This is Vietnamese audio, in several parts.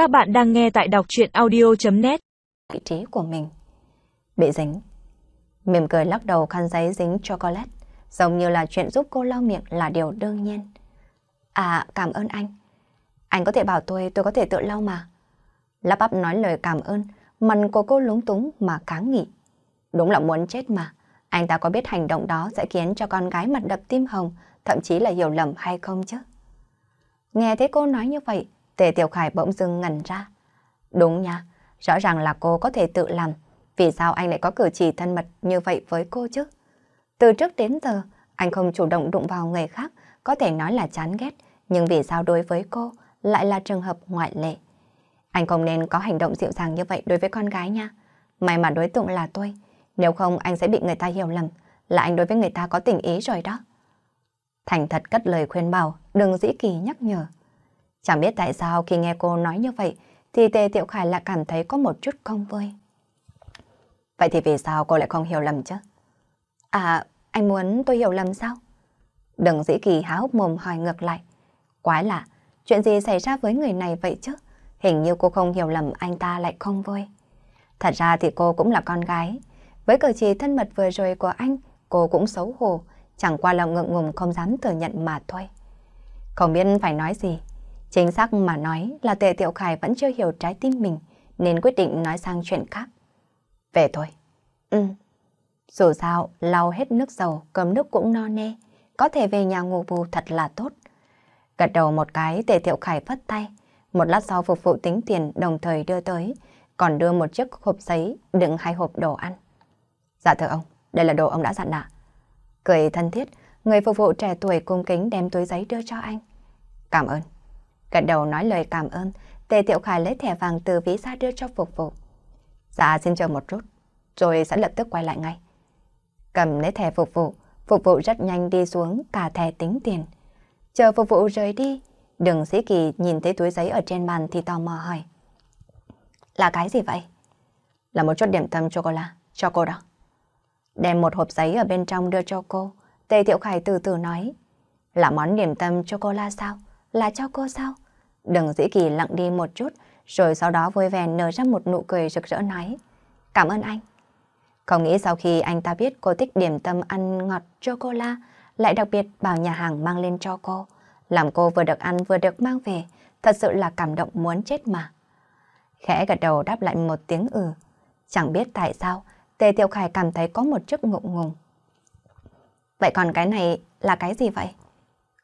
Các bạn đang nghe tại đọc chuyện audio.net Vị trí của mình. Bị dính. Mỉm cười lắc đầu khăn giấy dính chocolate. Giống như là chuyện giúp cô lau miệng là điều đương nhiên. À cảm ơn anh. Anh có thể bảo tôi tôi có thể tự lau mà. Lắp bắp nói lời cảm ơn. Mặt của cô lúng túng mà kháng nghị. Đúng là muốn chết mà. Anh ta có biết hành động đó sẽ khiến cho con gái mặt đập tim hồng, Thậm chí là hiểu lầm hay không chứ? Nghe thấy cô nói như vậy Tề Tiểu Khải bỗng dưng ngẩn ra. Đúng nha, rõ ràng là cô có thể tự làm. Vì sao anh lại có cử chỉ thân mật như vậy với cô chứ? Từ trước đến giờ, anh không chủ động đụng vào người khác, có thể nói là chán ghét. Nhưng vì sao đối với cô lại là trường hợp ngoại lệ? Anh không nên có hành động dịu dàng như vậy đối với con gái nha. May mà đối tượng là tôi. Nếu không anh sẽ bị người ta hiểu lầm là anh đối với người ta có tình ý rồi đó. Thành thật cất lời khuyên bảo, đừng dĩ kỳ nhắc nhở. Chẳng biết tại sao khi nghe cô nói như vậy thì Tề Tiểu Khải lại cảm thấy có một chút không vui. Vậy thì vì sao cô lại không hiểu lầm chứ? À, anh muốn tôi hiểu lầm sao? Đừng dĩ kỳ há hốc mồm hỏi ngược lại. Quái lạ, chuyện gì xảy ra với người này vậy chứ? Hình như cô không hiểu lầm anh ta lại không vui. Thật ra thì cô cũng là con gái. Với cử chỉ thân mật vừa rồi của anh, cô cũng xấu hổ, chẳng qua là ngượng ngùng không dám thừa nhận mà thôi. Không biết phải nói gì, Chính xác mà nói là Tề Tiểu Khải vẫn chưa hiểu trái tim mình, nên quyết định nói sang chuyện khác. Về thôi. Ừ. Dù sao, lau hết nước dầu, cơm nước cũng no nê. Có thể về nhà ngủ bù thật là tốt. Gật đầu một cái, Tề Tiểu Khải phất tay. Một lát sau phục vụ tính tiền đồng thời đưa tới, còn đưa một chiếc hộp giấy đựng hai hộp đồ ăn. Dạ thưa ông, đây là đồ ông đã dặn ạ. Cười thân thiết, người phục vụ trẻ tuổi cung kính đem túi giấy đưa cho anh. Cảm ơn. Gật đầu nói lời cảm ơn, Tề Tiểu Khải lấy thẻ vàng từ ví ra đưa cho phục vụ. Dạ xin chờ một chút, rồi sẽ lập tức quay lại ngay. Cầm lấy thẻ phục vụ, phục vụ rất nhanh đi xuống cả thẻ tính tiền. Chờ phục vụ rời đi, đừng sĩ kỳ nhìn thấy túi giấy ở trên bàn thì tò mò hỏi. Là cái gì vậy? Là một chút điểm tâm chocolate, cho cô đó. Đem một hộp giấy ở bên trong đưa cho cô, Tề Tiểu Khải từ từ nói. Là món điểm tâm chocolate sao? Là cho cô sao? Đừng dĩ kỳ lặng đi một chút, rồi sau đó vui vẻ nở ra một nụ cười rực rỡ nói. Cảm ơn anh. Không nghĩ sau khi anh ta biết cô thích điểm tâm ăn ngọt chocolate, lại đặc biệt bảo nhà hàng mang lên cho cô. Làm cô vừa được ăn vừa được mang về, thật sự là cảm động muốn chết mà. Khẽ gật đầu đáp lại một tiếng ừ. Chẳng biết tại sao, Tề Tiểu Khải cảm thấy có một chút ngượng ngùng. Vậy còn cái này là cái gì vậy?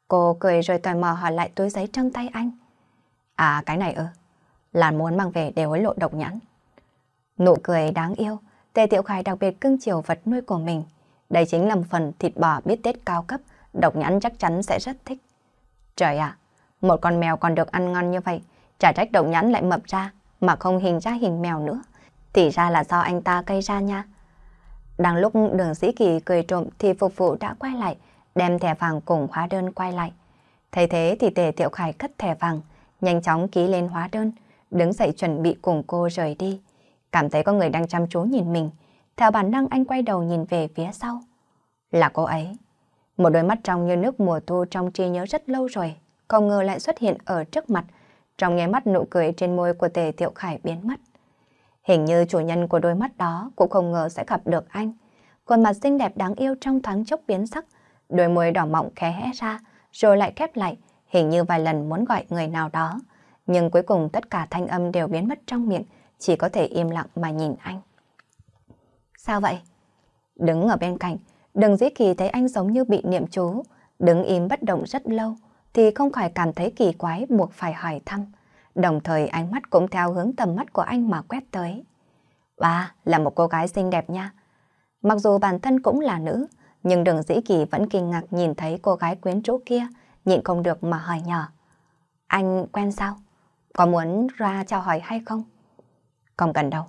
Cô cười rồi tò mò hỏi lại túi giấy trong tay anh. À cái này ư, là muốn mang về để hối lộ độc nhãn. Nụ cười đáng yêu, Tề Tiểu Khải đặc biệt cưng chiều vật nuôi của mình. Đây chính là một phần thịt bò biết tết cao cấp, độc nhãn chắc chắn sẽ rất thích. Trời ạ, một con mèo còn được ăn ngon như vậy, chả trách độc nhãn lại mập ra, mà không hình ra hình mèo nữa. Thì ra là do anh ta gây ra nha. Đang lúc đường sĩ kỳ cười trộm thì phục vụ đã quay lại, đem thẻ vàng cùng hóa đơn quay lại. Thấy thế thì Tề Tiểu Khải cất thẻ vàng, nhanh chóng ký lên hóa đơn, đứng dậy chuẩn bị cùng cô rời đi. Cảm thấy có người đang chăm chú nhìn mình, theo bản năng anh quay đầu nhìn về phía sau. Là cô ấy. Một đôi mắt trong như nước mùa thu trong trí nhớ rất lâu rồi, không ngờ lại xuất hiện ở trước mặt, trong nháy mắt nụ cười trên môi của Tề Tiểu Khải biến mất. Hình như chủ nhân của đôi mắt đó cũng không ngờ sẽ gặp được anh. Khuôn mặt xinh đẹp đáng yêu trong thoáng chốc biến sắc, đôi môi đỏ mọng khẽ hé ra, rồi lại khép lại, hình như vài lần muốn gọi người nào đó. Nhưng cuối cùng tất cả thanh âm đều biến mất trong miệng, chỉ có thể im lặng mà nhìn anh. Sao vậy? Đứng ở bên cạnh, đừng dĩ kỳ thấy anh giống như bị niệm chú, đứng im bất động rất lâu, thì không khỏi cảm thấy kỳ quái buộc phải hỏi thăm. Đồng thời ánh mắt cũng theo hướng tầm mắt của anh mà quét tới. Bà là một cô gái xinh đẹp nha. Mặc dù bản thân cũng là nữ, nhưng đường dĩ kỳ vẫn kinh ngạc nhìn thấy cô gái quyến rũ kia, nhịn không được mà hỏi nhỏ. Anh quen sao? Có muốn ra chào hỏi hay không? Không cần đâu.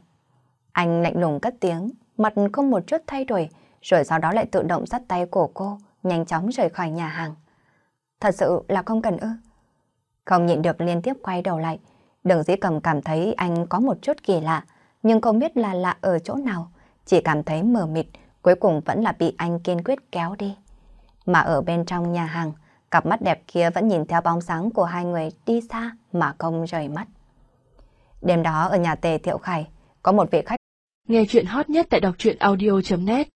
Anh lạnh lùng cất tiếng, mặt không một chút thay đổi, rồi sau đó lại tự động dắt tay của cô, nhanh chóng rời khỏi nhà hàng. Thật sự là không cần ư. Không nhịn được liên tiếp quay đầu lại, đường dĩ cầm cảm thấy anh có một chút kỳ lạ, nhưng không biết là lạ ở chỗ nào, chỉ cảm thấy mờ mịt, cuối cùng vẫn là bị anh kiên quyết kéo đi. Mà ở bên trong nhà hàng, cặp mắt đẹp kia vẫn nhìn theo bóng sáng của hai người đi xa mà không rời mắt. Đêm đó ở nhà Tề Thiệu Khải, có một vị khách. Nghe chuyện hot nhất tại đọc truyện audio.net